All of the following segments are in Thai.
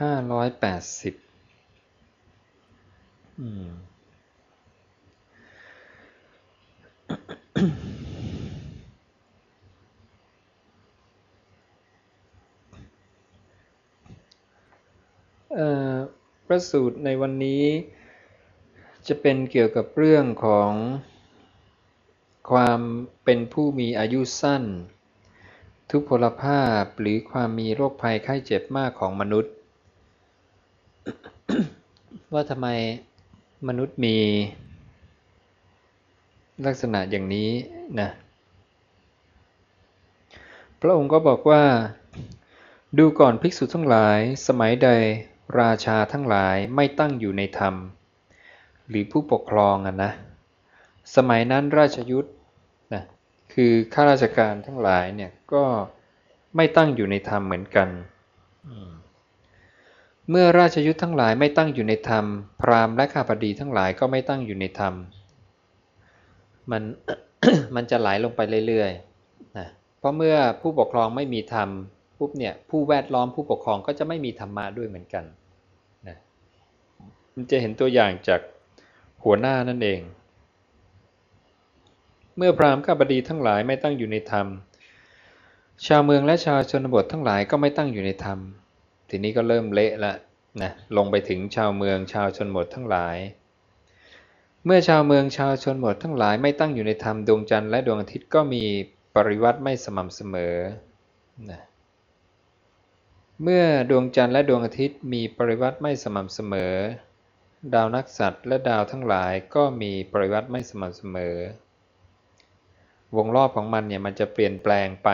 ห้าร้อยแปดสิบอืมพระสูตรในวันนี้จะเป็นเกี่ยวกับเรื่องของความเป็นผู้มีอายุสั้น ทุพพลภาพหรือความมีโรคภัยไข้เจ็บมากของมนุษย์ ว่าทำไมมนุษย์มีลักษณะอย่างนี้นะพระองค์ก็บอกว่า ดูก่อนภิกษุทั้งหลาย สมัยใดราชาทั้งหลายไม่ตั้งอยู่ในธรรม หรือผู้ปกครองอะนะ สมัยนั้นราชยุทธนะคือข้าราชการทั้งหลายเนี่ยก็ไม่ตั้งอยู่ในธรรมเหมือนกัน เมื่อราชยุทธ์ทั้งหลายไม่ตั้งอยู่ในธรรม พราหมณ์และข้าพดีทั้งหลายก็ไม่ตั้งอยู่ในธรรม มันมันจะไหลลงไปเรื่อยๆนะเพราะเมื่อผู้ปกครองไม่มีธรรมปุ๊บเนี่ยผู้แวดล้อมผู้ปกครองก็จะไม่มีธรรมะด้วยเหมือนกันนะมันจะเห็นตัวอย่างจากหัวหน้านั่นเอง เมื่อพราหมณ์ข้าบดีทั้งหลายไม่ตั้งอยู่ในธรรม ชาวเมืองและชาวชนบททั้งหลายก็ไม่ตั้งอยู่ในธรรม ทีนี้ก็เริ่มเละละนะลงไปถึงชาวเมืองชาวชนบททั้งหลาย เมื่อชาวเมืองชาวชนบททั้งหลายไม่ตั้งอยู่ในธรรมดวงจันทร์และดวงอาทิตย์ก็มีปริวัติไม่สม่ำเสมอนะเมื่อดวงจันทร์และดวงอาทิตย์มีปริวัติไม่สม่ำเสมอ ดาวนักษัตริย์และดาวทั้งหลายก็มีปริวัติไม่สม่ำเสมอ วงรอบของมันเนี่ยมันจะเปลี่ยนแปลงไป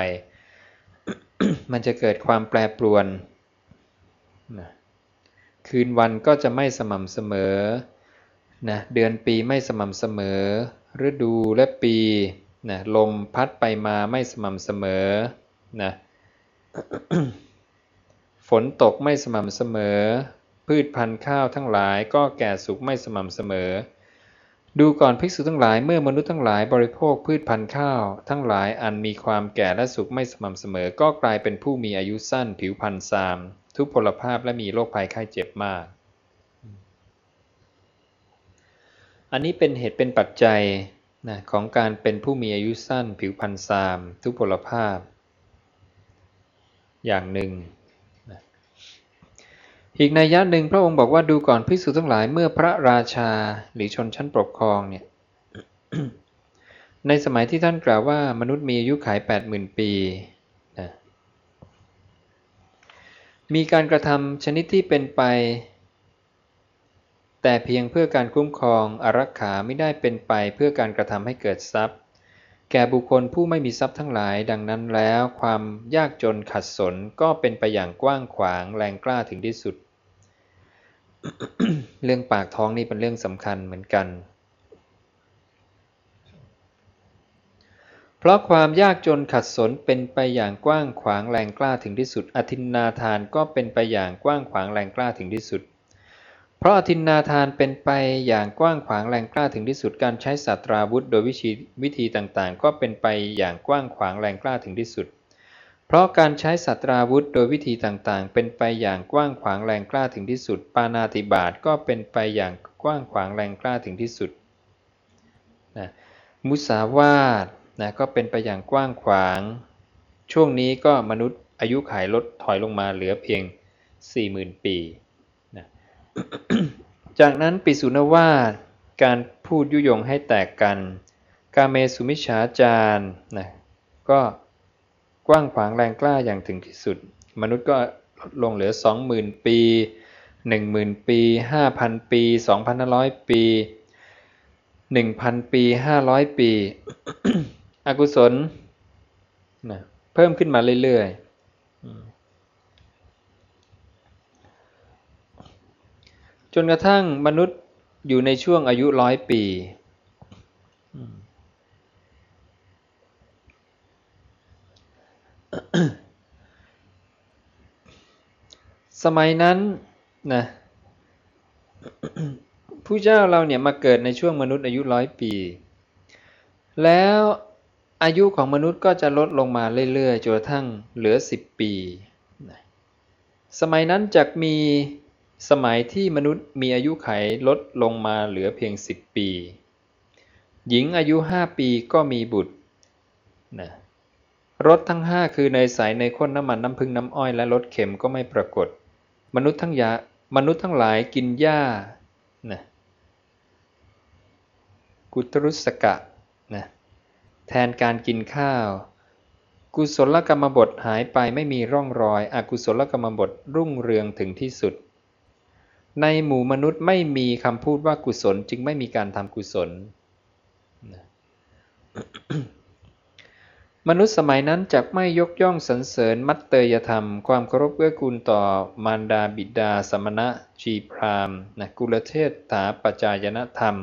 มันจะเกิดความแปรปรวน นะคืนวันก็จะไม่สม่ำเสมอนะเดือนปีไม่สม่ำเสมอ ฤดูและปีนะลมพัดไปมาไม่สม่ำเสมอนะฝนตกไม่สม่ำเสมอ พืชพันธุ์ข้าวทั้งหลายก็แก่สุกไม่สม่ำเสมอ ดูก่อนภิกษุทั้งหลายเมื่อมนุษย์ทั้งหลายบริโภคพืชพันธุ์ข้าว ทั้งหลายอันมีความแก่และสุกไม่สม่ำเสมอ ก็กลายเป็นผู้มีอายุสั้นผิวพรรณซาม ทุพพลภาพและมีโรคภัยไข้เจ็บมาก อันนี้เป็นเหตุเป็นปัจจัยนะของการเป็นผู้มีอายุสั้น ผิวพรรณซาม ทุพพลภาพ อย่างหนึ่งอีกในยะหนึ่งพระองค์บอกว่าดูก่อนพิสูจทั้งหลายเมื่อพระราชาหรือชนชั้นปกครองเนี่ยในสมัยที่ท่านกล่าวว่ามนุษย์มีอายุขัยแปดหมื่นปีนะ มีการกระทำชนิดที่เป็นไป แต่เพียงเพื่อการคุ้มครองอารักขาไม่ได้เป็นไปเพื่อการกระทำให้เกิดทรัพย์ แก่บุคคลผู้ไม่มีทรัพย์ทั้งหลาย ดังนั้นแล้วความยากจนขัดสนก็เป็นไปอย่างกว้างขวางแรงกล้าถึงที่สุด เรื่องปากท้องนี่เป็นเรื่องสำคัญเหมือนกัน เพราะความยากจนขัดสนเป็นไปอย่างกว้างขวางแรงกล้าถึงที่สุด อธินนาทานก็เป็นไปอย่างกว้างขวางแรงกล้าถึงที่สุด เพราะอธินนาทานเป็นไปอย่างกว้างขวางแรงกล้าถึงที่สุด การใช้สัตราวุธโดยวิธีวิธีต่างๆ ก็เป็นไปอย่างกว้างขวางแรงกล้าถึงที่สุด เพราะการใช้สัตราวุธโดยวิธีต่างๆ เป็นไปอย่างกว้างขวางแรงกล้าถึงที่สุด ปานาติบาตก็เป็นไปอย่างกว้างขวางแรงกล้าถึงที่สุดนะมุสาวาท นะก็เป็นไปอย่างกว้างขวาง ช่วงนี้ก็มนุษย์อายุขายลดถอยลงมาเหลือเพียง 40,000 ปีนะจากนั้นปิสุนวาทการพูดยุยงให้แตกกัน กาเมสุมิชาจารนะก็กว้างขวางแรงกล้าอย่างถึงที่สุด มนุษย์ก็ลดลงเหลือสองหมื่นปีหนึ่งหมื่นปีห้าพันปีสองพันห้าร้อยปีหนึ่งพันปีห้าร้อยปี อกุศลนะเพิ่มขึ้นมาเรื่อยๆ จนกระทั่งมนุษย์อยู่ในช่วงอายุร้อยปี สมัยนั้นนะผู้เจ้าเราเนี่ยมาเกิดในช่วงมนุษย์อายุร้อยปี แล้ว อายุของมนุษย์ก็จะลดลงมาเรื่อยๆจนกระทั่งเหลือสิบปี สมัยนั้นจะมีสมัยที่มนุษย์มีอายุไขลดลงมาเหลือเพียงสิบปี หญิงอายุห้าปีก็มีบุตรนะรสทั้งห้าคือในสายในข้นน้ำมันน้ำพึ่งน้ำอ้อยและรสเค็มก็ไม่ปรากฏ มนุษย์ทั้งยามนุษย์ทั้งหลายกินหญ้านะกุตรุสกะนะ แทนการกินข้าว กุศลกรรมบทหายไปไม่มีร่องรอย อกุศลกรรมบทรุ่งเรืองถึงที่สุด ในหมู่มนุษย์ไม่มีคำพูดว่ากุศลจึงไม่มีการทำกุศล มนุษย์สมัยนั้นจะไม่ยกย่องสรรเสริญมัตเตยธรรม ความเคารพเอื้อกูลต่อมารดาบิดาสมณะ ชีพรามนะกุลเทศถาปจายนธรรม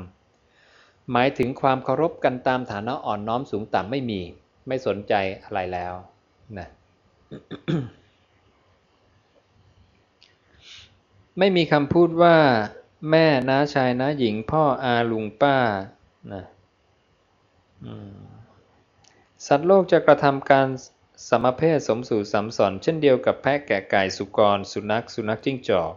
หมายถึงความเคารพกันตามฐานะอ่อนน้อมสูงต่ำไม่มี ไม่สนใจอะไรแล้วนะไม่มีคำพูดว่า แม่น้าชายน้าหญิง พ่ออาลุงป้านะสัตว์โลกจะกระทำการสมเพศสมสู่สัมสอนเช่นเดียวกับแพะแกะไก่สุกร สุนัข สุนัขจิ้งจอก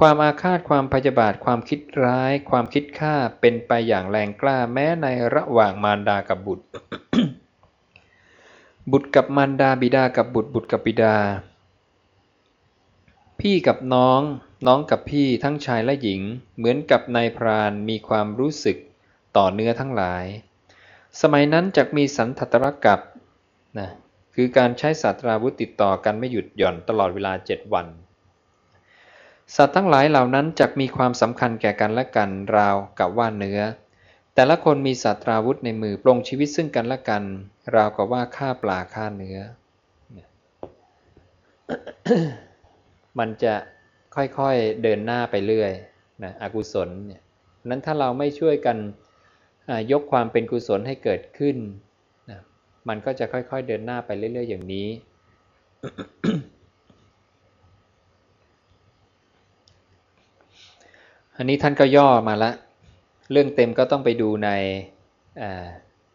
ความอาฆาตความพยาบาทความคิดร้าย ความคิดฆ่าเป็นไปอย่างแรงกล้าแม้ในระหว่างมารดากับบุตร บุตรกับมารดาบิดากับบุตรบุตรกับบิดา พี่กับน้องน้องกับพี่ทั้งชายและหญิง เหมือนกับนายพรานมีความรู้สึกต่อเนื้อทั้งหลาย สมัยนั้นจะมีสันทัตรกับนะคือการใช้สัตราวุธติดต่อกันไม่หยุดหย่อนตลอดเวลาเจ็ดวัน สัตว์ทั้งหลายเหล่านั้นจะมีความสำคัญแก่กันและกันราวกับว่าเนื้อ แต่ละคนมีสัตราวุธในมือปลงชีวิตซึ่งกันและกัน ราวกับว่าฆ่าปลาฆ่าเนื้อ มันจะค่อยๆเดินหน้าไปเรื่อยนะอกุศลเนี่ยนั้นถ้าเราไม่ช่วยกันยกความเป็นกุศลให้เกิดขึ้นนะมันก็จะค่อยๆเดินหน้าไปเรื่อย ๆ อย่างนี้ อันนี้ท่านก็ย่อมาละ เรื่องเต็มก็ต้องไปดูใน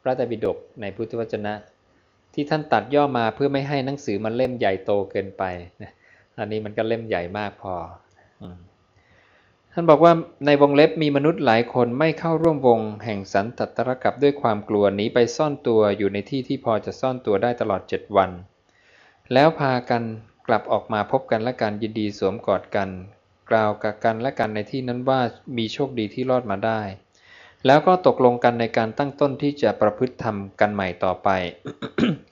พระไตรปิฎกในพุทธวจนะ ที่ท่านตัดย่อมาเพื่อไม่ให้หนังสือมันเล่มใหญ่โตเกินไปอันนี้มันก็เล่มใหญ่มากพอ ท่านบอกว่าในวงเล็บมีมนุษย์หลายคนไม่เข้าร่วมวงแห่งสันตตรกับด้วยความกลัวหนีไปซ่อนตัวอยู่ในที่ที่พอจะซ่อนตัวได้ตลอดเจ็ดวัน แล้วพากันกลับออกมาพบกันและการยินดีสวมกอดกัน กล่าวกับกันและกันในที่นั้นว่ามีโชคดีที่รอดมาได้ แล้วก็ตกลงกันในการตั้งต้นที่จะประพฤติธรรมกันใหม่ต่อไป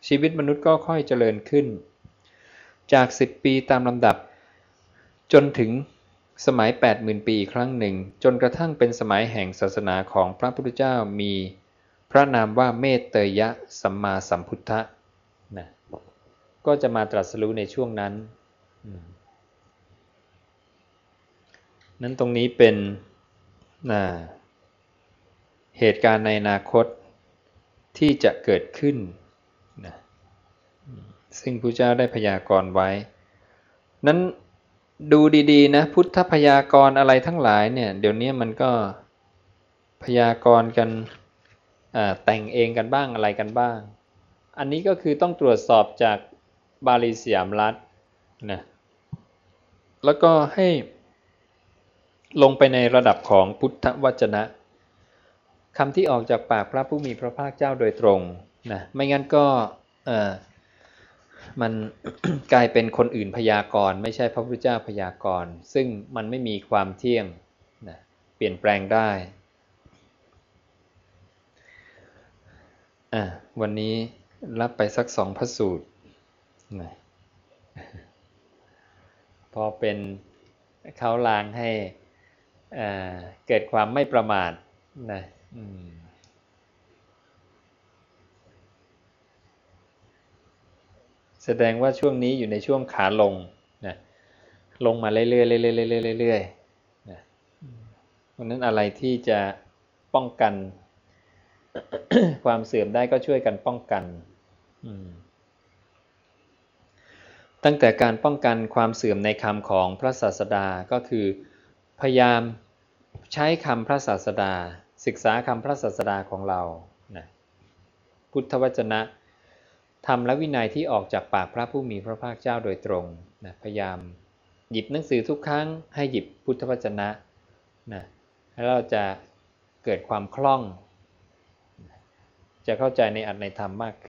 ชีวิตมนุษย์ก็ค่อยเจริญขึ้น จากสิบปีตามลำดับ จนถึงสมัย 80,000 ปีครั้งหนึ่ง จนกระทั่งเป็นสมัยแห่งศาสนาของพระพุทธเจ้ามีพระนามว่าเมตเตยะสัมมาสัมพุทธะนะก็จะมาตรัสรู้ในช่วงนั้น นั้นตรงนี้เป็นนะเหตุการณ์ในอนาคตที่จะเกิดขึ้นนะซึ่งพระเจ้าได้พยากรณ์ไว้ นั้นดูดีๆนะพุทธพยากรณ์อะไรทั้งหลายเนี่ยเดี๋ยวนี้มันก็พยากรณ์กันแต่งเองกันบ้างอะไรกันบ้าง อันนี้ก็คือต้องตรวจสอบจากบาลีสยามรัฐนะแล้วก็ให้ ลงไปในระดับของพุทธวจนะคำที่ออกจากปากพระผู้มีพระภาคเจ้าโดยตรงนะไม่งั้นก็มันกลายเป็นคนอื่นพยากรณ์ไม่ใช่พระพุทธเจ้าพยากรณ์ ซึ่งมันไม่มีความเที่ยงนะเปลี่ยนแปลงได้อะวันนี้รับไปสักสองพระสูตรนะพอเป็นเขาลางให้ เกิดความไม่ประมาทนะมแสดงว่าช่วงนี้อยู่ในช่วงขาลงนะลงมาเรื่อยๆเรื่อยๆเรื่อยๆนะเพราะนั้นอะไรที่จะป้องกัน ความเสื่อมได้ก็ช่วยกันป้องกันตั้งแต่การป้องกันความเสื่อมในคำของพระศาสดาก็คือ พยายามใช้คำพระศาสดา ศึกษาคำพระศาสดาของเรานะพุทธวจนะธรรมและวินัยที่ออกจากปากพระผู้มีพระภาคเจ้าโดยตรงนะพยายามหยิบหนังสือทุกครั้งให้หยิบพุทธวจนะนะแล้วเราจะเกิดความคล่อง จะเข้าใจในอัตในธรรมมาก